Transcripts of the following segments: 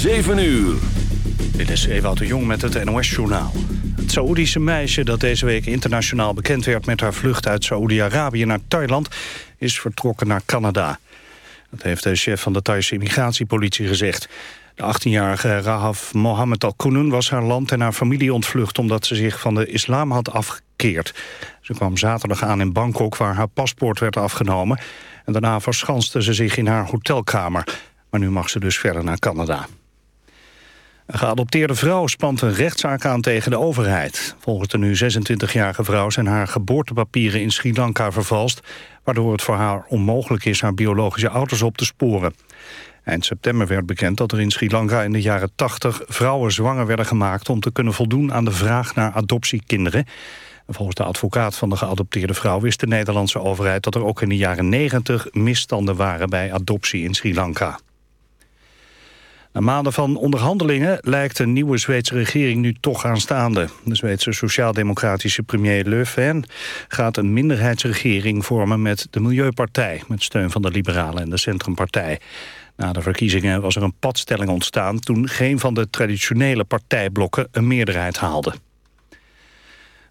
7 uur. Dit is Ewout de Jong met het NOS-journaal. Het Saoedische meisje dat deze week internationaal bekend werd... met haar vlucht uit Saoedi-Arabië naar Thailand... is vertrokken naar Canada. Dat heeft de chef van de Thaise immigratiepolitie gezegd. De 18-jarige Rahaf Mohammed Al-Kunun was haar land en haar familie ontvlucht... omdat ze zich van de islam had afgekeerd. Ze kwam zaterdag aan in Bangkok waar haar paspoort werd afgenomen... en daarna verschanste ze zich in haar hotelkamer. Maar nu mag ze dus verder naar Canada. Een geadopteerde vrouw spant een rechtszaak aan tegen de overheid. Volgens de nu 26-jarige vrouw zijn haar geboortepapieren in Sri Lanka vervalst... waardoor het voor haar onmogelijk is haar biologische ouders op te sporen. Eind september werd bekend dat er in Sri Lanka in de jaren 80 vrouwen zwanger werden gemaakt om te kunnen voldoen aan de vraag naar adoptiekinderen. volgens de advocaat van de geadopteerde vrouw wist de Nederlandse overheid dat er ook in de jaren 90 misstanden waren bij adoptie in Sri Lanka. Na maanden van onderhandelingen lijkt de nieuwe Zweedse regering nu toch aanstaande. De Zweedse sociaal-democratische premier Le Pen gaat een minderheidsregering vormen met de Milieupartij... met steun van de Liberalen en de Centrumpartij. Na de verkiezingen was er een padstelling ontstaan... toen geen van de traditionele partijblokken een meerderheid haalde.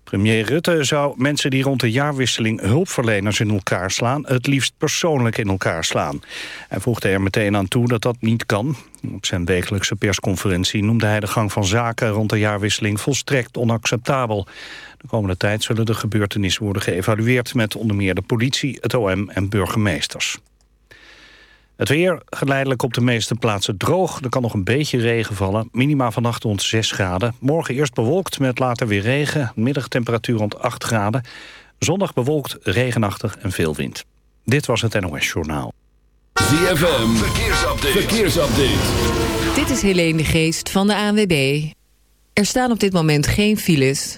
Premier Rutte zou mensen die rond de jaarwisseling hulpverleners in elkaar slaan... het liefst persoonlijk in elkaar slaan. Hij voegde er meteen aan toe dat dat niet kan. Op zijn wekelijkse persconferentie noemde hij de gang van zaken... rond de jaarwisseling volstrekt onacceptabel. De komende tijd zullen de gebeurtenissen worden geëvalueerd... met onder meer de politie, het OM en burgemeesters. Het weer geleidelijk op de meeste plaatsen droog. Er kan nog een beetje regen vallen. Minima vannacht rond 6 graden. Morgen eerst bewolkt met later weer regen. Middagtemperatuur rond 8 graden. Zondag bewolkt, regenachtig en veel wind. Dit was het NOS Journaal. ZFM, verkeersupdate. verkeersupdate. Dit is Helene de Geest van de ANWB. Er staan op dit moment geen files.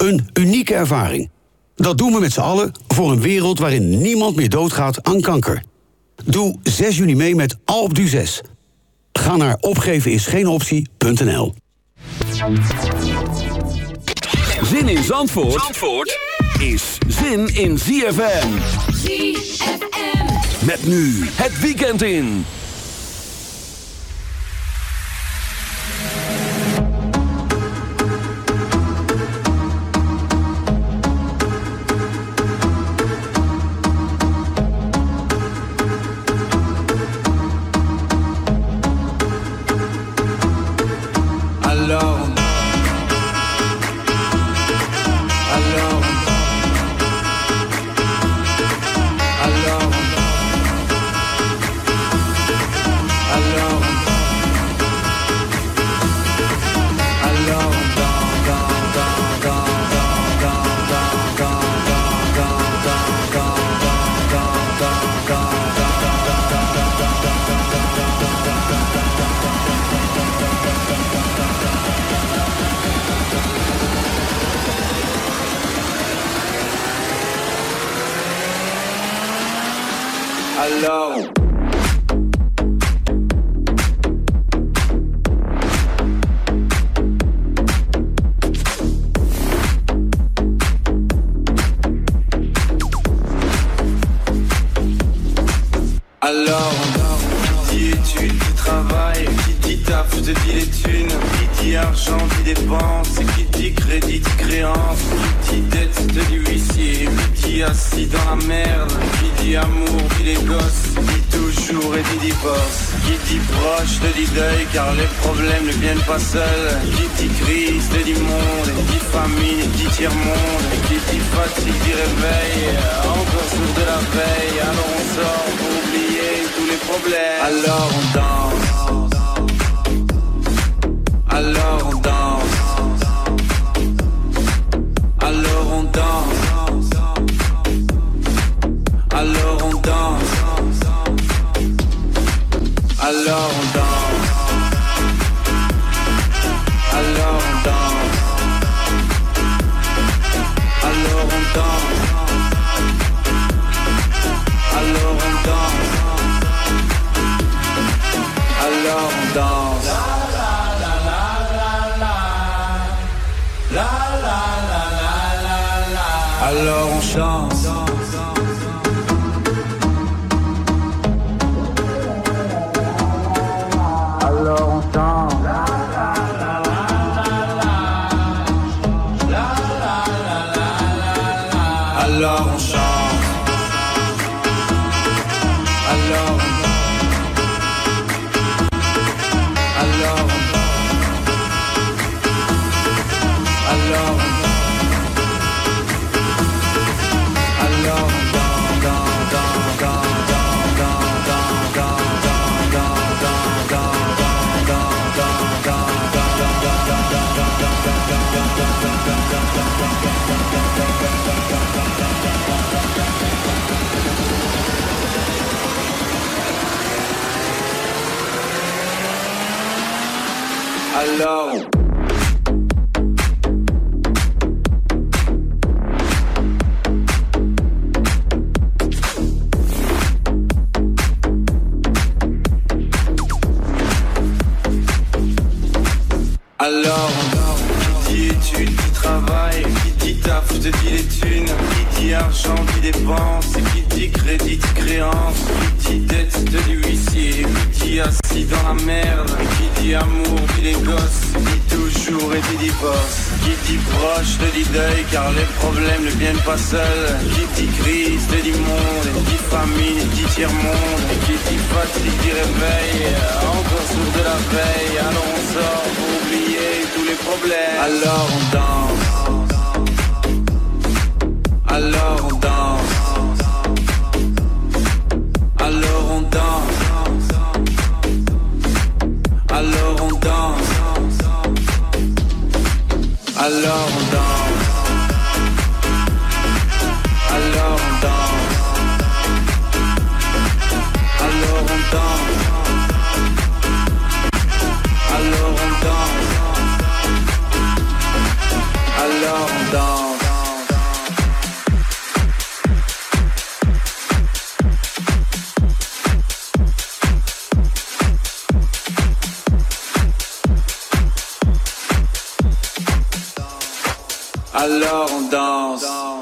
Een unieke ervaring. Dat doen we met z'n allen voor een wereld waarin niemand meer doodgaat aan kanker. Doe 6 juni mee met Alp du 6. Ga naar opgevenisgeenoptie.nl Zin in Zandvoort, Zandvoort is zin in ZFM. ZFM. Met nu het weekend in. Alors, qui dit études, qui travaille, qui dit taf, te dit les thunes, qui dit argent, dit dépense, qui dit crédit, dit créance, qui dit dette, te dit huissier, qui dit assis dans la merde, qui dit amour, dit les gosses, dit toujours et dit divorce, qui dit proche, te dit deuil, car les problèmes ne viennent pas seuls, qui dit crise, te dit monde, dit famine, dit tiers-monde, qui dit fatigue, dit réveil, encore sourd de la veille, alors on sort pour oublier Alors on danse. Alors on danse. Alors on danse. Alors on danse. Alors on danse. Alors on danse. Alors on danse. danse. Alors on chante. Pas seuls, qui dit crise, te dit monde, dit famine, dit tiers-monde, qui dit fatigue, dit réveil, encore sourd de la veille, alors on sort pour oublier tous les problèmes. Alors on danse. Alors on danse. Alors on danse. Alors on danse. Alors on danse. Alors on danse.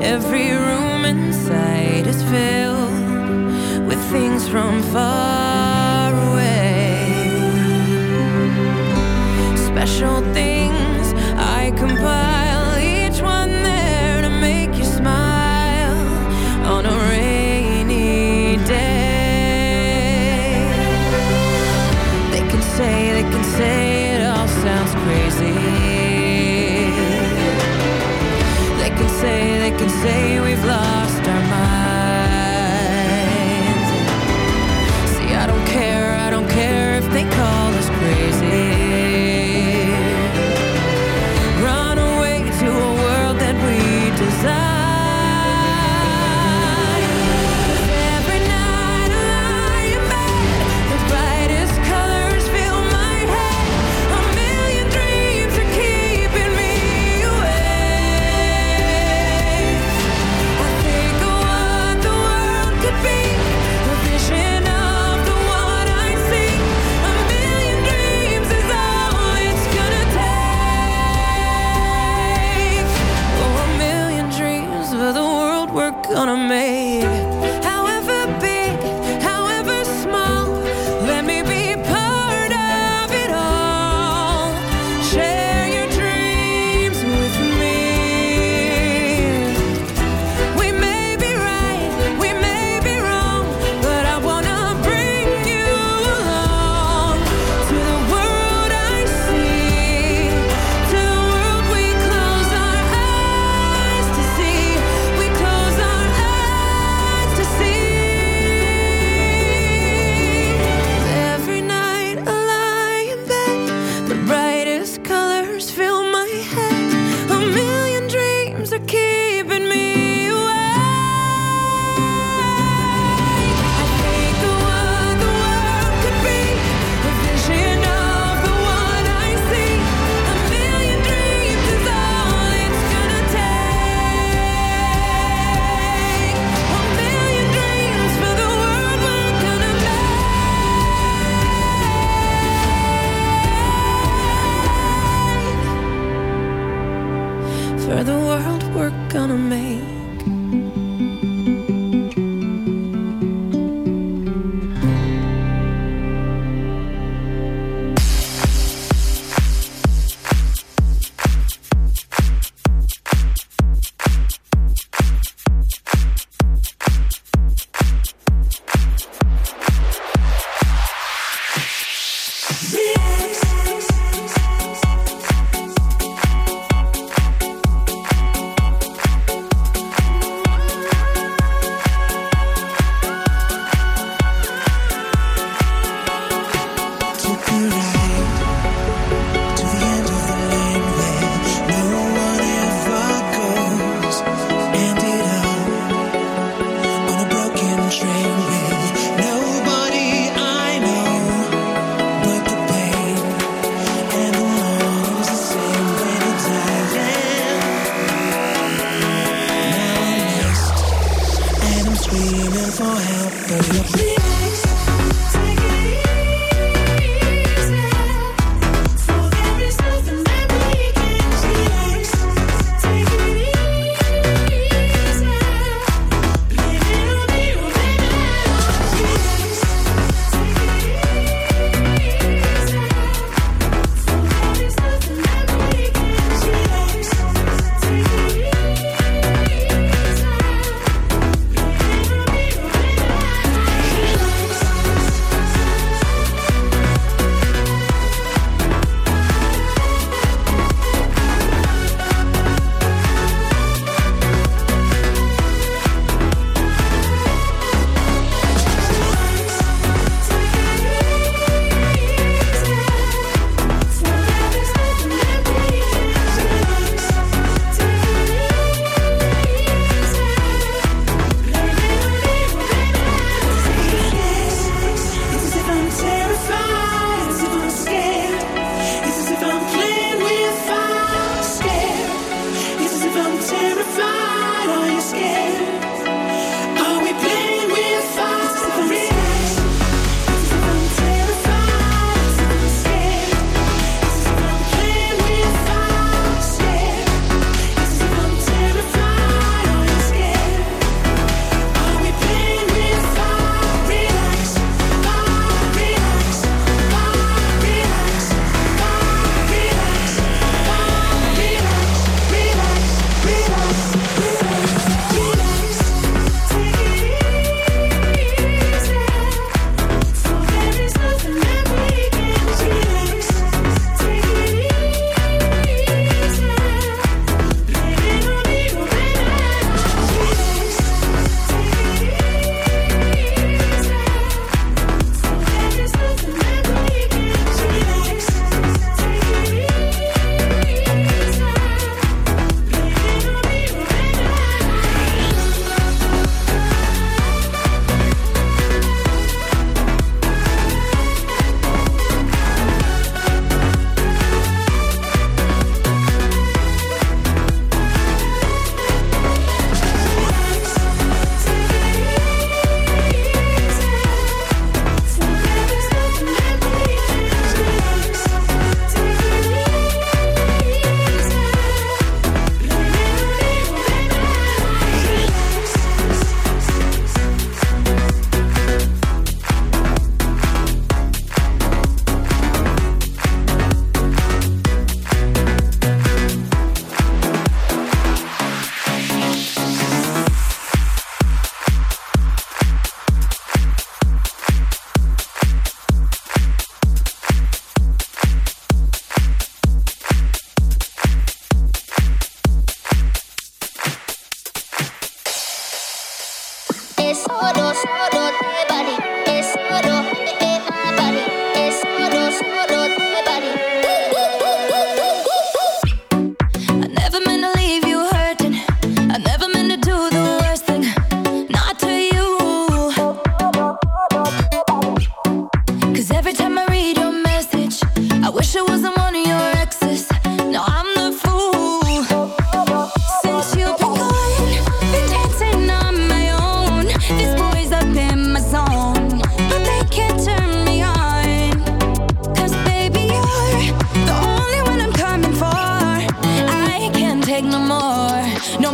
Every room inside is filled with things from far away. Special things. gonna make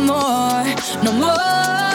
more, no more.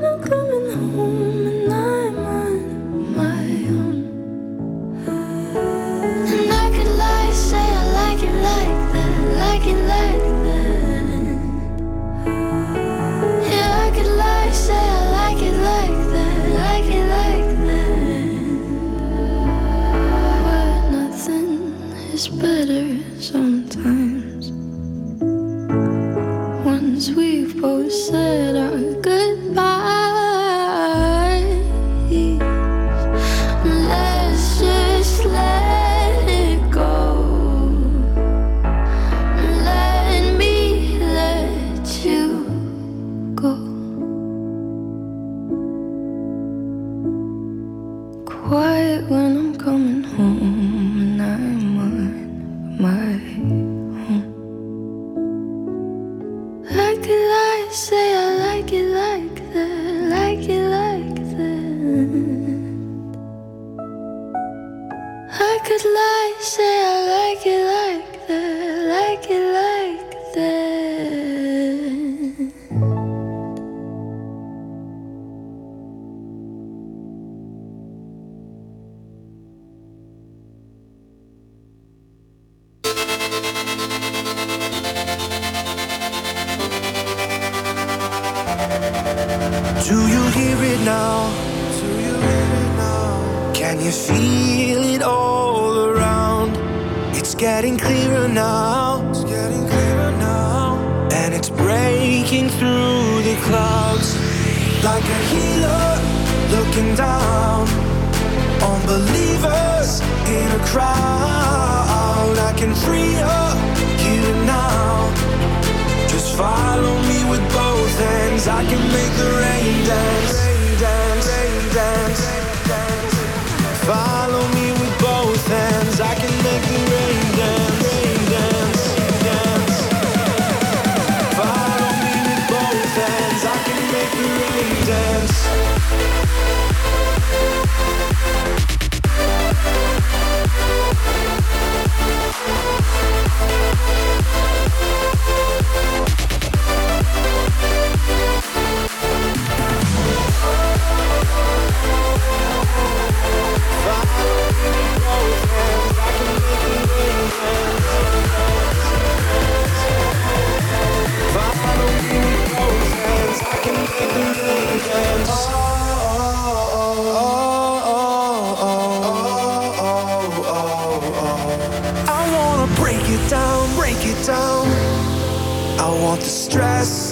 gonna I can free up now. Just follow me with both hands. I can make the rain dance.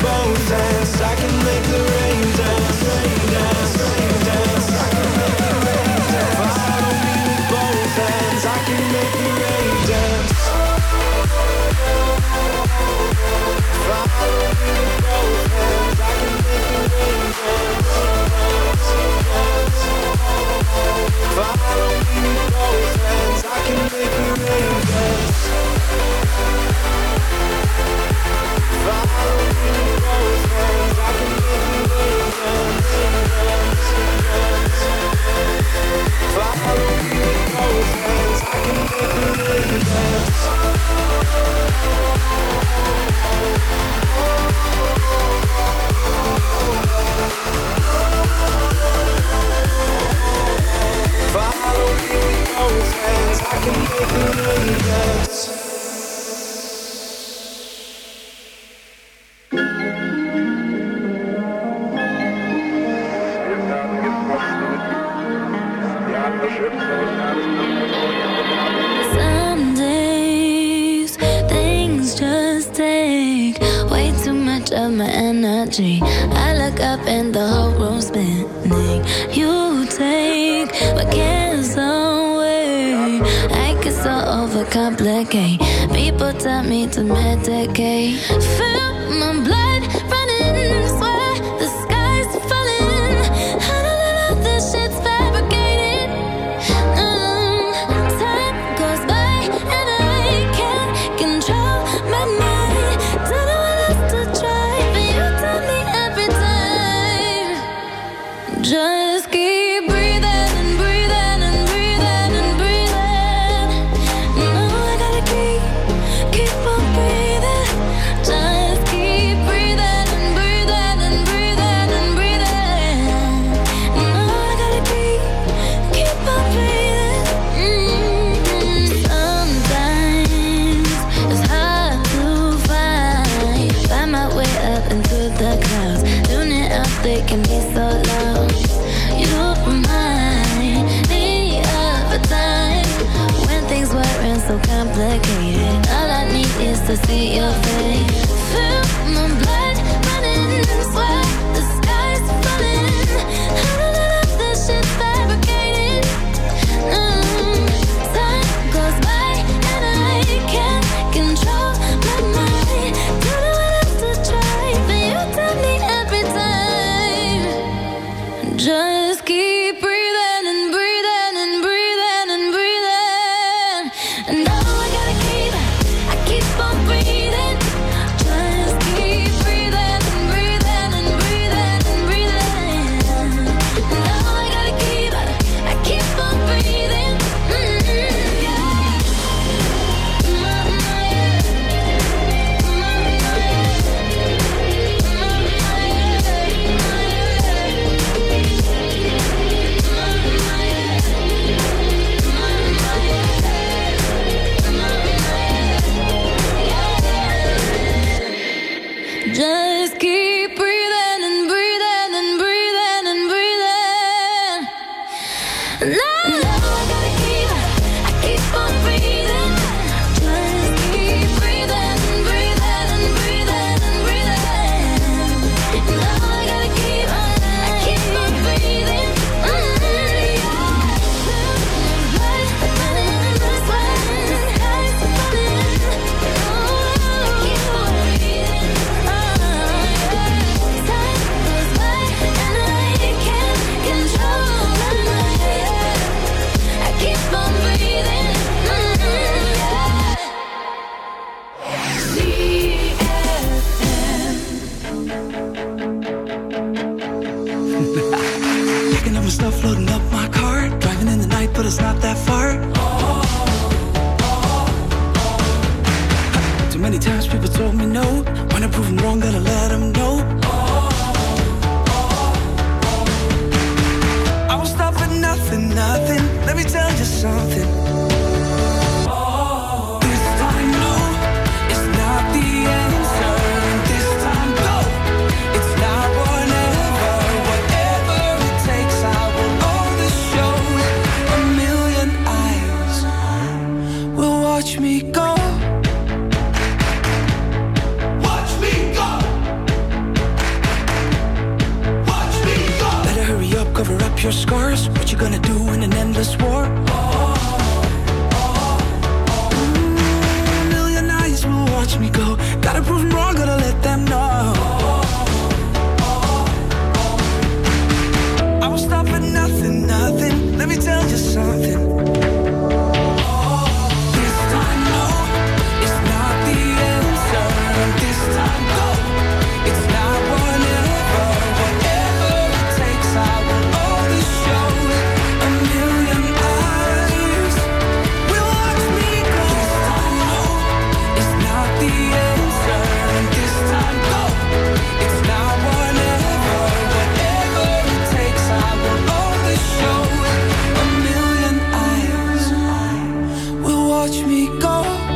bones dance I can make the rain. complicated. All I need is to see your face. Me go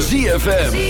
ZFM.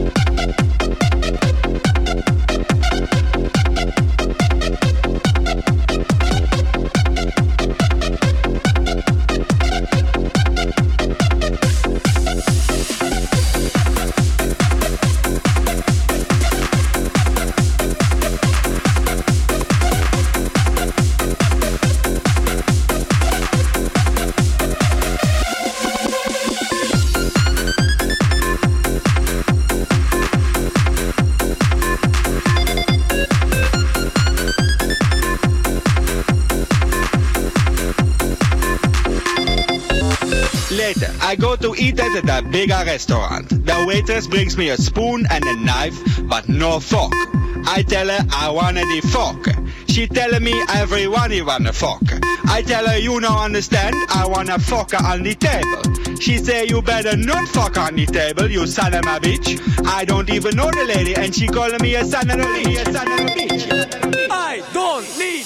I go to eat at a bigger restaurant. The waitress brings me a spoon and a knife, but no fork. I tell her I want the fork. She telling me everyone you want a fork. I tell her you no understand, I want a fork on the table. She say you better not fuck on the table, you son of a bitch. I don't even know the lady, and she calling me. A son of a bitch. I don't need